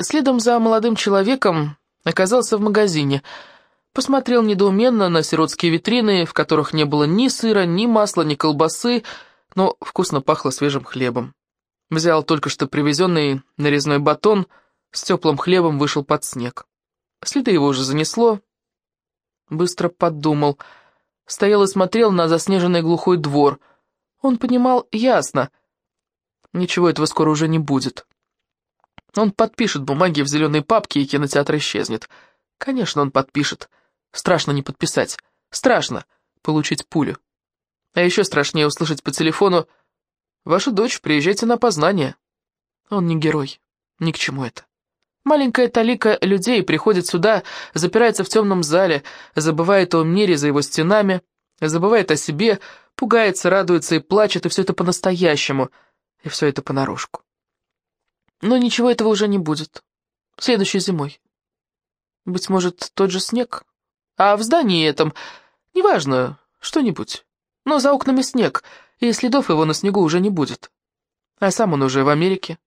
Следом за молодым человеком оказался в магазине. Посмотрел недоуменно на сиротские витрины, в которых не было ни сыра, ни масла, ни колбасы, но вкусно пахло свежим хлебом. Взял только что привезенный нарезной батон, с теплым хлебом вышел под снег. Следы его уже занесло. Быстро подумал. Стоял и смотрел на заснеженный глухой двор. Он понимал ясно. Ничего этого скоро уже не будет. Он подпишет бумаги в зеленой папке, и кинотеатр исчезнет. Конечно, он подпишет. Страшно не подписать. Страшно получить пулю. А еще страшнее услышать по телефону «Ваша дочь, приезжайте на опознание». Он не герой. Ни к чему это. Маленькая талика людей приходит сюда, запирается в темном зале, забывает о мире за его стенами, забывает о себе, пугается, радуется и плачет, и все это по-настоящему, и все это понарошку. Но ничего этого уже не будет. Следующей зимой. Быть может, тот же снег? А в здании этом, неважно, что-нибудь. Но за окнами снег, и следов его на снегу уже не будет. А сам он уже в Америке.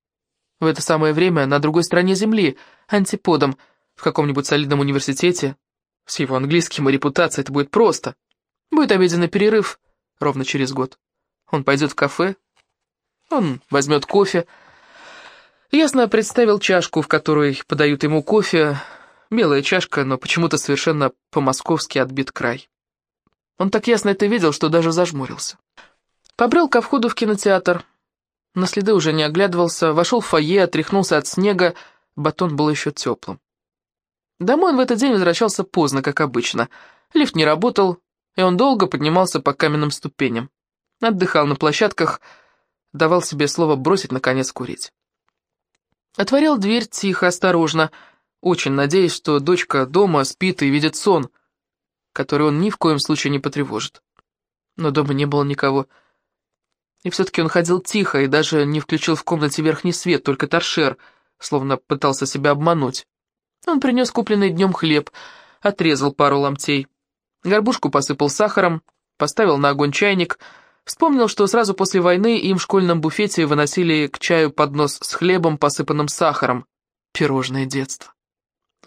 В это самое время на другой стороне Земли, антиподом, в каком-нибудь солидном университете. С его английским и репутацией это будет просто. Будет обеденный перерыв ровно через год. Он пойдет в кафе, он возьмет кофе, Ясно представил чашку, в которой подают ему кофе. Белая чашка, но почему-то совершенно по-московски отбит край. Он так ясно это видел, что даже зажмурился. Побрел ко входу в кинотеатр. На следы уже не оглядывался, вошел в фойе, отряхнулся от снега, батон был еще теплым. Домой он в этот день возвращался поздно, как обычно. Лифт не работал, и он долго поднимался по каменным ступеням. Отдыхал на площадках, давал себе слово бросить, наконец, курить. Отворил дверь тихо, осторожно, очень надеясь, что дочка дома спит и видит сон, который он ни в коем случае не потревожит. Но дома не было никого. И все-таки он ходил тихо и даже не включил в комнате верхний свет, только торшер, словно пытался себя обмануть. Он принес купленный днем хлеб, отрезал пару ломтей. Горбушку посыпал сахаром, поставил на огонь чайник — Вспомнил, что сразу после войны им в школьном буфете выносили к чаю поднос с хлебом, посыпанным сахаром. Пирожное детство.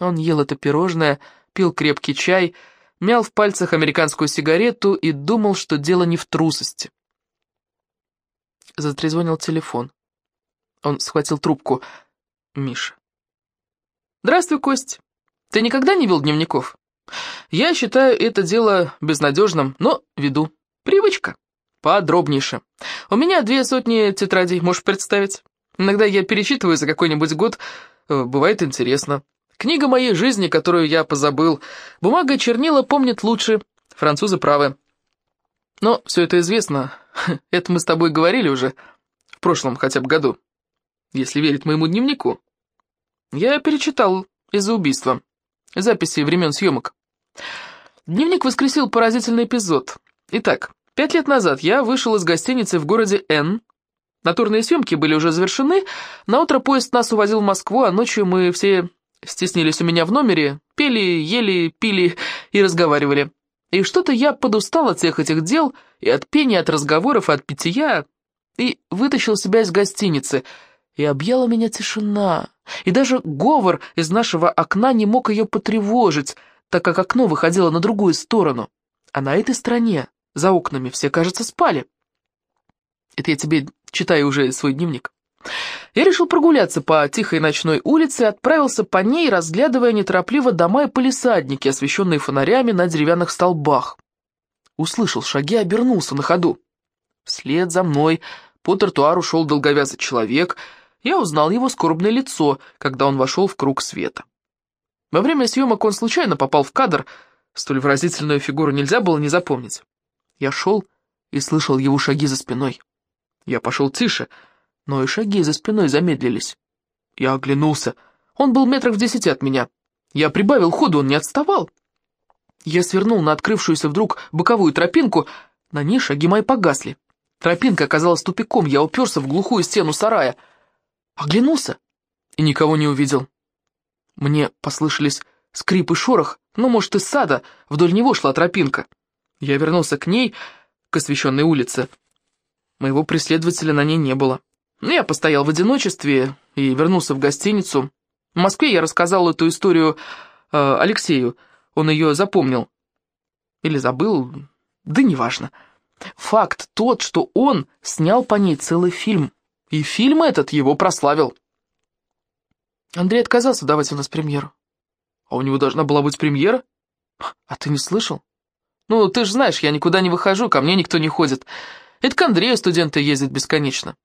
Он ел это пирожное, пил крепкий чай, мял в пальцах американскую сигарету и думал, что дело не в трусости. Затрезвонил телефон. Он схватил трубку. Миша. «Здравствуй, Кость. Ты никогда не вел дневников?» «Я считаю это дело безнадежным, но веду. Привычка». Подробнейше. У меня две сотни тетрадей, можешь представить? Иногда я перечитываю за какой-нибудь год, э, бывает интересно. Книга моей жизни, которую я позабыл. Бумага и чернила помнят лучше, французы правы. Но все это известно, это мы с тобой говорили уже, в прошлом хотя бы году, если верить моему дневнику. Я перечитал из-за убийства, записи времен съемок. Дневник воскресил поразительный эпизод. Итак, Пять лет назад я вышел из гостиницы в городе Н. Натурные съемки были уже завершены, на утро поезд нас увозил в Москву, а ночью мы все стеснились у меня в номере, пели, ели, пили и разговаривали. И что-то я подустал от всех этих дел, и от пения, от разговоров, и от питья, и вытащил себя из гостиницы, и объяла меня тишина, и даже говор из нашего окна не мог ее потревожить, так как окно выходило на другую сторону, а на этой стороне за окнами все, кажется, спали. Это я тебе читаю уже свой дневник. Я решил прогуляться по тихой ночной улице и отправился по ней, разглядывая неторопливо дома и полисадники, освещенные фонарями на деревянных столбах. Услышал шаги, обернулся на ходу. Вслед за мной по тротуару шел долговязый человек. Я узнал его скорбное лицо, когда он вошел в круг света. Во время съемок он случайно попал в кадр, столь выразительную фигуру нельзя было не запомнить. Я шел и слышал его шаги за спиной. Я пошел тише, но и шаги за спиной замедлились. Я оглянулся. Он был метров в десяти от меня. Я прибавил ходу, он не отставал. Я свернул на открывшуюся вдруг боковую тропинку, на ней шаги мои погасли. Тропинка оказалась тупиком, я уперся в глухую стену сарая. Оглянулся и никого не увидел. Мне послышались скрип и шорох, ну, может, из сада, вдоль него шла тропинка. Я вернулся к ней, к освещенной улице. Моего преследователя на ней не было. Я постоял в одиночестве и вернулся в гостиницу. В Москве я рассказал эту историю э, Алексею, он ее запомнил. Или забыл, да неважно. Факт тот, что он снял по ней целый фильм, и фильм этот его прославил. Андрей отказался давать у нас премьеру. А у него должна была быть премьера? А ты не слышал? Ну, ты же знаешь, я никуда не выхожу, ко мне никто не ходит. Это к Андрею студенты ездят бесконечно.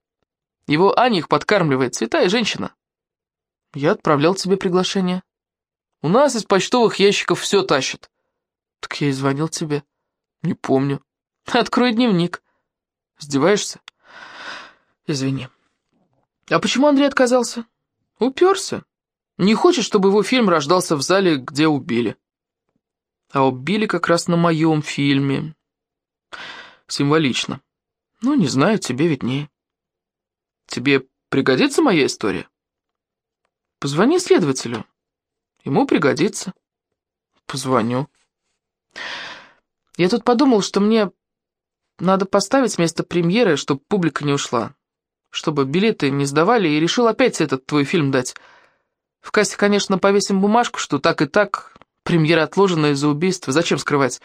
Его Аня их подкармливает, святая женщина. Я отправлял тебе приглашение. У нас из почтовых ящиков все тащат. Так я и звонил тебе. Не помню. Открой дневник. Издеваешься? Извини. А почему Андрей отказался? Уперся. Не хочет, чтобы его фильм рождался в зале, где убили. А убили как раз на моем фильме. Символично. Ну, не знаю, тебе виднее. Тебе пригодится моя история? Позвони следователю. Ему пригодится. Позвоню. Я тут подумал, что мне надо поставить место премьеры, чтобы публика не ушла. Чтобы билеты не сдавали, и решил опять этот твой фильм дать. В кассе, конечно, повесим бумажку, что так и так, премьера отложена из-за убийства, зачем скрывать?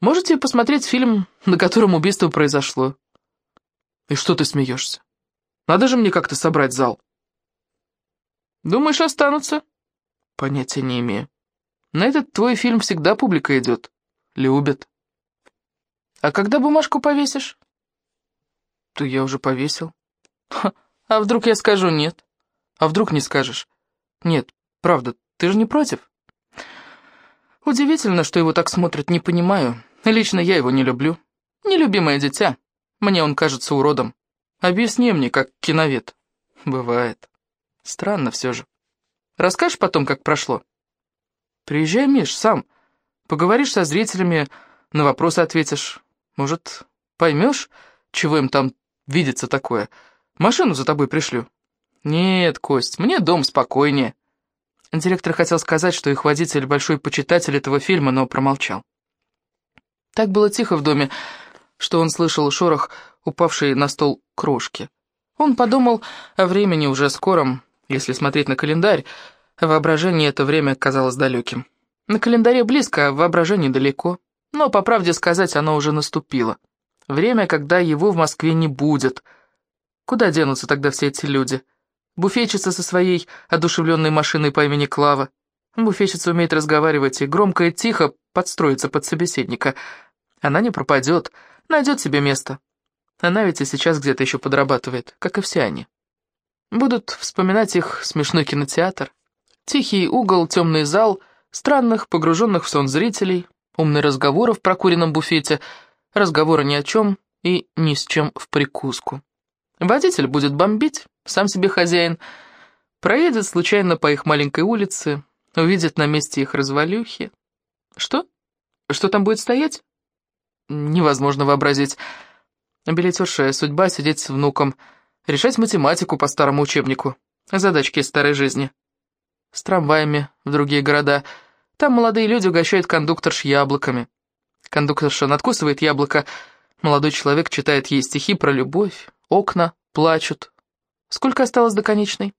Можете посмотреть фильм, на котором убийство произошло. И что ты смеешься? Надо же мне как-то собрать зал. Думаешь, останутся? Понятия не имею. На этот твой фильм всегда публика идет. Любят. А когда бумажку повесишь? То я уже повесил. А вдруг я скажу нет? А вдруг не скажешь? Нет, правда, ты же не против? Удивительно, что его так смотрят, не понимаю. Лично я его не люблю. Нелюбимое дитя. Мне он кажется уродом. Объясни мне, как киновед. Бывает. Странно все же. Расскажешь потом, как прошло? Приезжай, Миш, сам. Поговоришь со зрителями, на вопросы ответишь. Может, поймешь, чего им там видится такое? Машину за тобой пришлю. «Нет, Кость, мне дом спокойнее». Директор хотел сказать, что их водитель большой почитатель этого фильма, но промолчал. Так было тихо в доме, что он слышал шорох, упавшей на стол крошки. Он подумал о времени уже скором, если смотреть на календарь, воображение это время казалось далеким. На календаре близко, а воображение далеко. Но, по правде сказать, оно уже наступило. Время, когда его в Москве не будет. Куда денутся тогда все эти люди? Буфетчица со своей одушевленной машиной по имени Клава. Буфетчица умеет разговаривать и громко и тихо подстроиться под собеседника. Она не пропадет, найдет себе место. Она ведь и сейчас где-то еще подрабатывает, как и все они. Будут вспоминать их смешной кинотеатр, тихий угол, темный зал, странных, погруженных в сон зрителей, умный разговор в прокуренном буфете, разговора ни о чем и ни с чем в прикуску. Водитель будет бомбить, сам себе хозяин, проедет случайно по их маленькой улице, увидит на месте их развалюхи. Что? Что там будет стоять? Невозможно вообразить. Билетерша судьба сидеть с внуком, решать математику по старому учебнику, задачки из старой жизни. С трамваями в другие города. Там молодые люди угощают кондукторш яблоками. Кондукторша надкусывает яблоко, молодой человек читает ей стихи про любовь, окна плачут. Сколько осталось до конечной?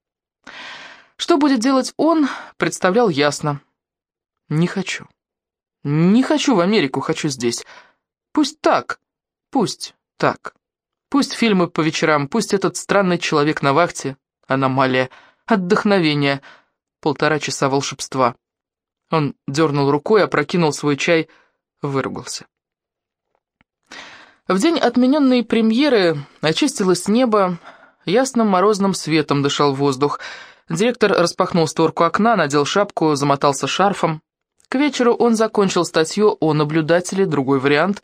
Что будет делать он, представлял ясно. Не хочу. Не хочу в Америку, хочу здесь. Пусть так, пусть так. Пусть фильмы по вечерам, пусть этот странный человек на вахте, аномалия, отдохновение, полтора часа волшебства. Он дернул рукой, опрокинул свой чай, выругался. В день отмененной премьеры очистилось небо, ясным морозным светом дышал воздух. Директор распахнул створку окна, надел шапку, замотался шарфом. К вечеру он закончил статью о наблюдателе, другой вариант,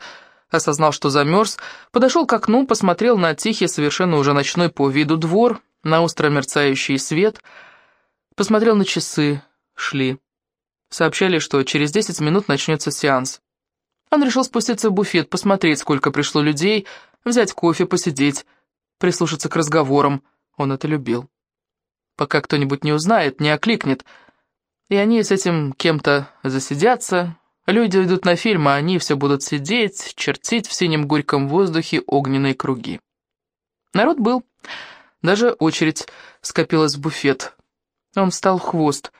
осознал, что замерз, подошел к окну, посмотрел на тихий, совершенно уже ночной по виду двор, на остро мерцающий свет, посмотрел на часы, шли. Сообщали, что через десять минут начнется сеанс. Он решил спуститься в буфет, посмотреть, сколько пришло людей, взять кофе, посидеть, прислушаться к разговорам. Он это любил. Пока кто-нибудь не узнает, не окликнет. И они с этим кем-то засидятся. Люди идут на фильм, а они все будут сидеть, чертить в синем горьком воздухе огненные круги. Народ был. Даже очередь скопилась в буфет. Он встал в хвост.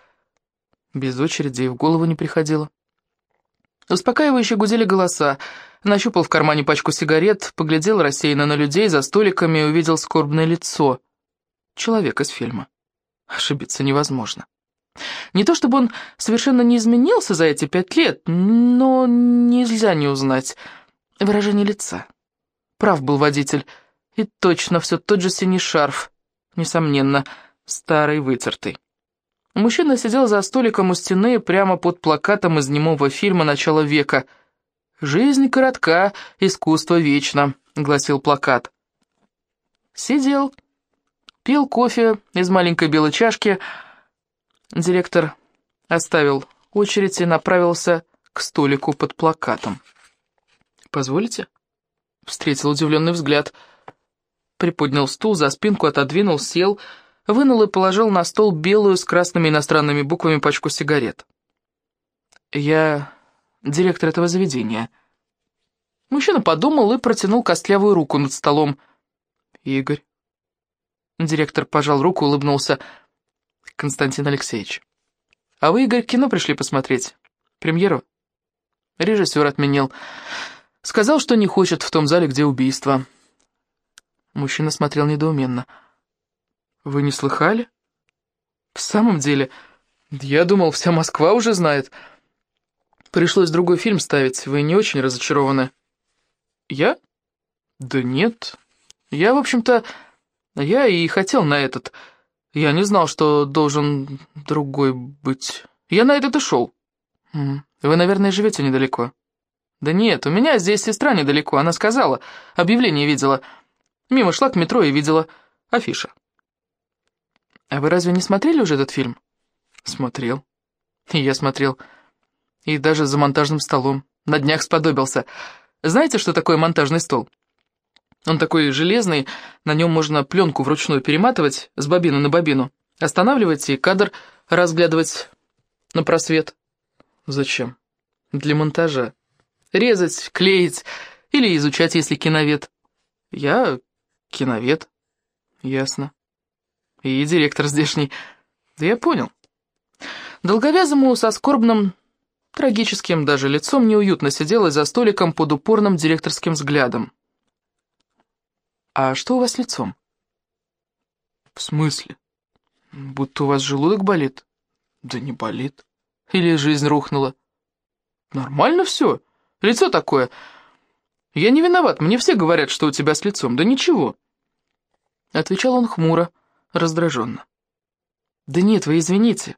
Без очереди и в голову не приходило. Успокаивающе гудели голоса. Нащупал в кармане пачку сигарет, поглядел рассеянно на людей за столиками и увидел скорбное лицо. Человек из фильма. Ошибиться невозможно. Не то чтобы он совершенно не изменился за эти пять лет, но нельзя не узнать выражение лица. Прав был водитель. И точно все тот же синий шарф. Несомненно, старый вытертый. Мужчина сидел за столиком у стены прямо под плакатом из немого фильма начала века. «Жизнь коротка, искусство вечно», — гласил плакат. Сидел, пил кофе из маленькой белой чашки. Директор оставил очередь и направился к столику под плакатом. «Позволите?» — встретил удивленный взгляд. Приподнял стул за спинку, отодвинул, сел — вынул и положил на стол белую с красными иностранными буквами пачку сигарет. «Я директор этого заведения». Мужчина подумал и протянул костлявую руку над столом. «Игорь». Директор пожал руку, улыбнулся. «Константин Алексеевич». «А вы, Игорь, кино пришли посмотреть? Премьеру?» Режиссер отменил. Сказал, что не хочет в том зале, где убийство. Мужчина смотрел недоуменно. «Я вы не слыхали? В самом деле, я думал, вся Москва уже знает. Пришлось другой фильм ставить, вы не очень разочарованы. Я? Да нет. Я, в общем-то, я и хотел на этот. Я не знал, что должен другой быть. Я на этот и шел. Вы, наверное, живете недалеко. Да нет, у меня здесь сестра недалеко, она сказала. Объявление видела. Мимо шла к метро и видела афиша. «А вы разве не смотрели уже этот фильм?» «Смотрел. И я смотрел. И даже за монтажным столом. На днях сподобился. Знаете, что такое монтажный стол?» Он такой железный, на нем можно пленку вручную перематывать с бобины на бобину, останавливать и кадр разглядывать на просвет. Зачем? Для монтажа. Резать, клеить или изучать, если киновед. Я киновед. Ясно. И директор здешний. Да я понял. Долговязому со скорбным, трагическим даже лицом неуютно сидела за столиком под упорным директорским взглядом. «А что у вас лицом?» «В смысле? Будто у вас желудок болит?» «Да не болит. Или жизнь рухнула?» «Нормально все. Лицо такое. Я не виноват, мне все говорят, что у тебя с лицом. Да ничего». Отвечал он хмуро, раздраженно. «Да нет, вы извините.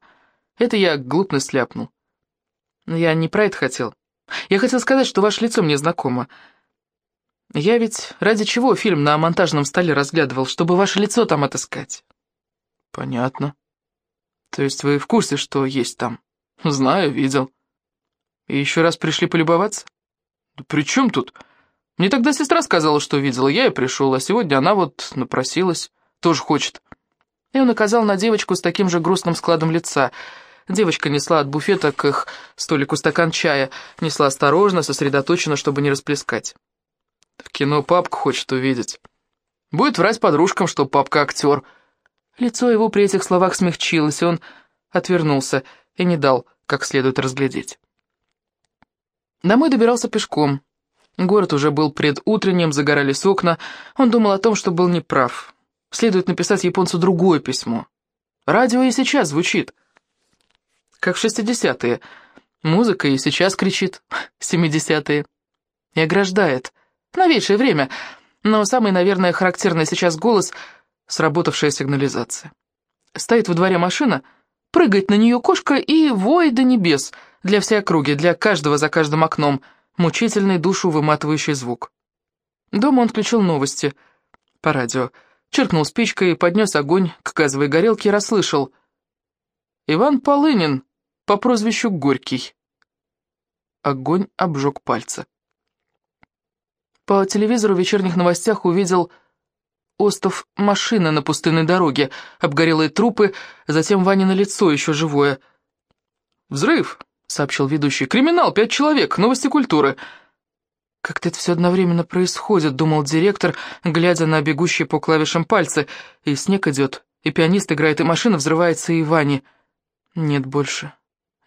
Это я глупность ляпнул. Я не про это хотел. Я хотел сказать, что ваше лицо мне знакомо. Я ведь ради чего фильм на монтажном столе разглядывал, чтобы ваше лицо там отыскать?» «Понятно. То есть вы в курсе, что есть там?» «Знаю, видел. И еще раз пришли полюбоваться?» «Да при чем тут? Мне тогда сестра сказала, что видела, я и пришел, а сегодня она вот напросилась, тоже хочет». И он указал на девочку с таким же грустным складом лица. Девочка несла от буфета к их столику стакан чая, несла осторожно, сосредоточенно, чтобы не расплескать. В кино папку хочет увидеть. Будет врать подружкам, что папка актер. Лицо его при этих словах смягчилось, и он отвернулся и не дал как следует разглядеть. Домой добирался пешком. Город уже был предутренним, загорались окна. Он думал о том, что был неправ. Следует написать японцу другое письмо. Радио и сейчас звучит. Как в шестидесятые. Музыка и сейчас кричит. Семидесятые. И ограждает. Новейшее время. Но самый, наверное, характерный сейчас голос — сработавшая сигнализация. Стоит во дворе машина, прыгает на нее кошка и вой до небес для всей округи, для каждого за каждым окном, мучительный душу выматывающий звук. Дома он включил новости по радио черкнул спичкой, поднес огонь к газовой горелке и расслышал. «Иван Полынин по прозвищу Горький». Огонь обжег пальцы. По телевизору в вечерних новостях увидел остов машины на пустынной дороге, обгорелые трупы, затем Ваня на лицо еще живое. «Взрыв», — сообщил ведущий. «Криминал, пять человек, новости культуры». «Как-то это все одновременно происходит», — думал директор, глядя на бегущие по клавишам пальцы. «И снег идет, И пианист играет, и машина взрывается, и Вани. Нет больше.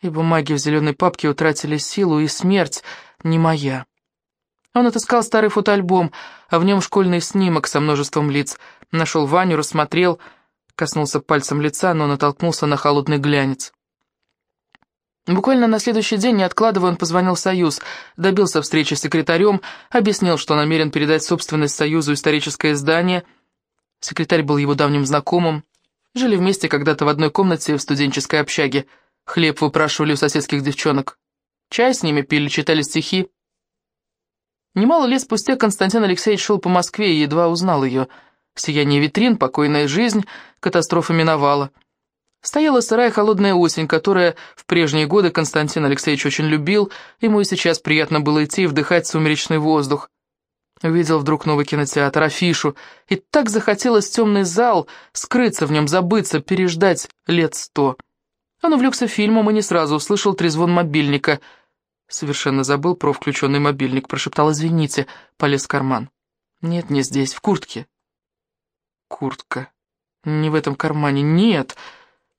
И бумаги в зеленой папке утратили силу, и смерть не моя. Он отыскал старый фотоальбом, а в нем школьный снимок со множеством лиц. Нашел Ваню, рассмотрел, коснулся пальцем лица, но натолкнулся на холодный глянец. Буквально на следующий день, не откладывая, он позвонил в Союз, добился встречи с секретарем, объяснил, что намерен передать собственность Союзу историческое здание. Секретарь был его давним знакомым. Жили вместе когда-то в одной комнате в студенческой общаге. Хлеб выпрашивали у соседских девчонок. Чай с ними пили, читали стихи. Немало лет спустя Константин Алексеевич шел по Москве и едва узнал ее. Сияние витрин, покойная жизнь, катастрофа миновала. Стояла сырая холодная осень, которая в прежние годы Константин Алексеевич очень любил, ему и сейчас приятно было идти и вдыхать сумеречный воздух. Увидел вдруг новый кинотеатр, афишу, и так захотелось темный зал, скрыться в нем, забыться, переждать лет сто. Он увлекся фильмом и не сразу услышал трезвон мобильника. Совершенно забыл про включенный мобильник, прошептал «извините», полез в карман. «Нет, не здесь, в куртке». «Куртка. Не в этом кармане, нет».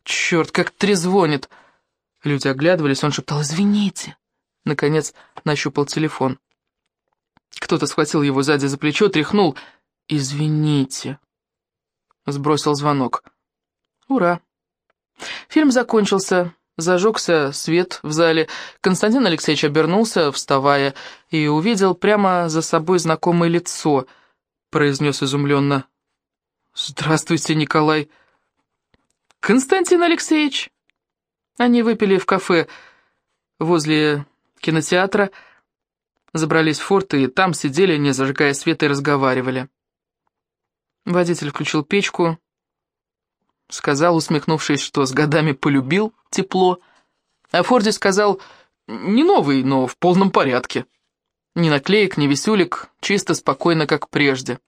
Черт, как трезвонит!» Люди оглядывались, он шептал «Извините!» Наконец нащупал телефон. Кто-то схватил его сзади за плечо, тряхнул. «Извините!» Сбросил звонок. «Ура!» Фильм закончился, зажегся свет в зале. Константин Алексеевич обернулся, вставая, и увидел прямо за собой знакомое лицо. Произнес изумленно. «Здравствуйте, Николай!» «Константин Алексеевич!» Они выпили в кафе возле кинотеатра, забрались в форт и там сидели, не зажигая света, и разговаривали. Водитель включил печку, сказал, усмехнувшись, что с годами полюбил тепло, а Форди сказал, не новый, но в полном порядке. Ни наклеек, ни висюлек, чисто, спокойно, как прежде.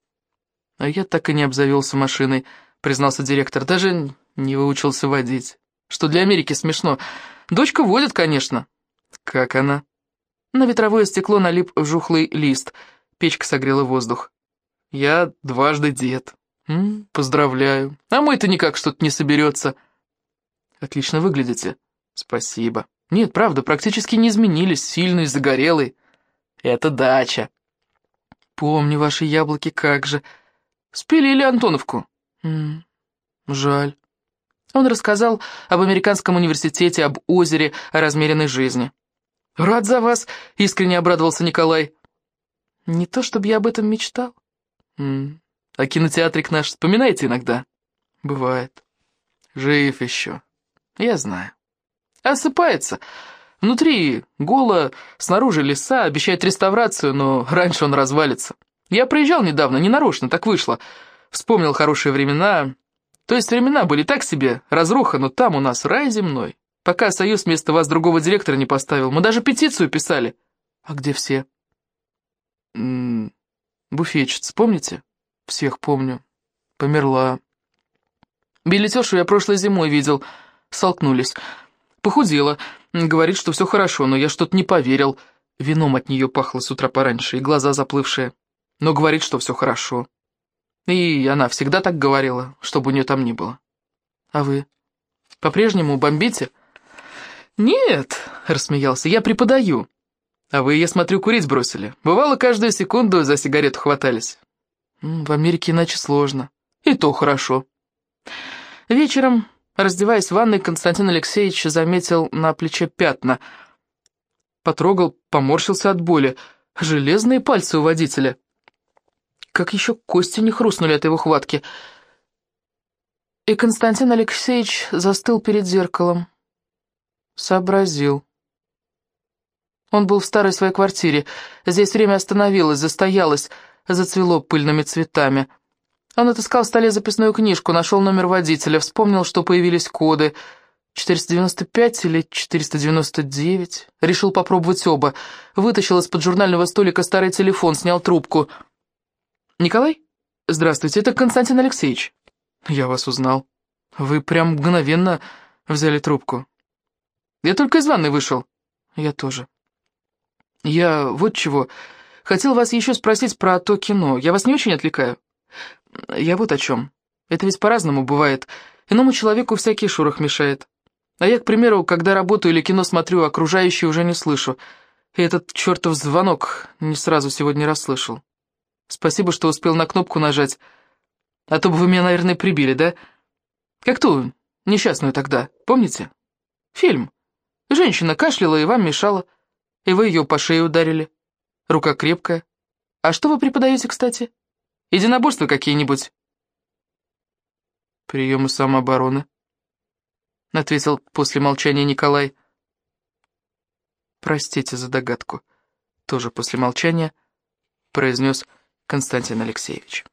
А я так и не обзавелся машиной, признался директор, даже не выучился водить. Что для Америки смешно. Дочка водит, конечно. Как она? На ветровое стекло налип жухлый лист. Печка согрела воздух. Я дважды дед. М -м, поздравляю. А мой-то никак что-то не соберется. Отлично выглядите. Спасибо. Нет, правда, практически не изменились. Сильный, загорелый. Это дача. Помню ваши яблоки, как же. Спилили Антоновку. М жаль. Он рассказал об американском университете, об озере, о размеренной жизни. «Рад за вас!» — искренне обрадовался Николай. «Не то, чтобы я об этом мечтал». -м. «А кинотеатрик наш вспоминаете иногда?» «Бывает. Жив еще. Я знаю. Осыпается. Внутри голо, снаружи леса, обещает реставрацию, но раньше он развалится. Я приезжал недавно, ненарочно, так вышло. Вспомнил хорошие времена, то есть времена были так себе, разруха, но там у нас рай земной. Пока Союз вместо вас другого директора не поставил, мы даже петицию писали. А где все? Буфетчица, помните? Всех помню. Померла. Билетершу я прошлой зимой видел. Столкнулись. Похудела. Говорит, что все хорошо, но я что-то не поверил. Вином от нее пахло с утра пораньше, и глаза заплывшие. Но говорит, что все хорошо. И она всегда так говорила, чтобы у нее там ни было. А вы по-прежнему бомбите? Нет, рассмеялся, я преподаю. А вы, я смотрю, курить бросили. Бывало, каждую секунду за сигарету хватались. В Америке иначе сложно. И то хорошо. Вечером, раздеваясь в ванной, Константин Алексеевич заметил на плече пятна. Потрогал, поморщился от боли. Железные пальцы у водителя. Как еще кости не хрустнули от его хватки. И Константин Алексеевич застыл перед зеркалом. Сообразил. Он был в старой своей квартире. Здесь время остановилось, застоялось, зацвело пыльными цветами. Он отыскал в столе записную книжку, нашел номер водителя, вспомнил, что появились коды. 495 или 499. Решил попробовать оба. Вытащил из-под журнального столика старый телефон, снял трубку — «Николай? Здравствуйте, это Константин Алексеевич». «Я вас узнал. Вы прям мгновенно взяли трубку». «Я только из ванной вышел». «Я тоже». «Я вот чего. Хотел вас еще спросить про то кино. Я вас не очень отвлекаю?» «Я вот о чем. Это ведь по-разному бывает. Иному человеку всякий шорох мешает. А я, к примеру, когда работаю или кино смотрю, окружающие уже не слышу. И этот чертов звонок не сразу сегодня расслышал. Спасибо, что успел на кнопку нажать. А то бы вы меня, наверное, прибили, да? Как ту несчастную тогда, помните? Фильм. Женщина кашляла и вам мешала, и вы ее по шее ударили. Рука крепкая. А что вы преподаете, кстати? Единоборства какие-нибудь? Приемы самообороны, — ответил после молчания Николай. «Простите за догадку», — тоже после молчания произнес Константин Алексеевич.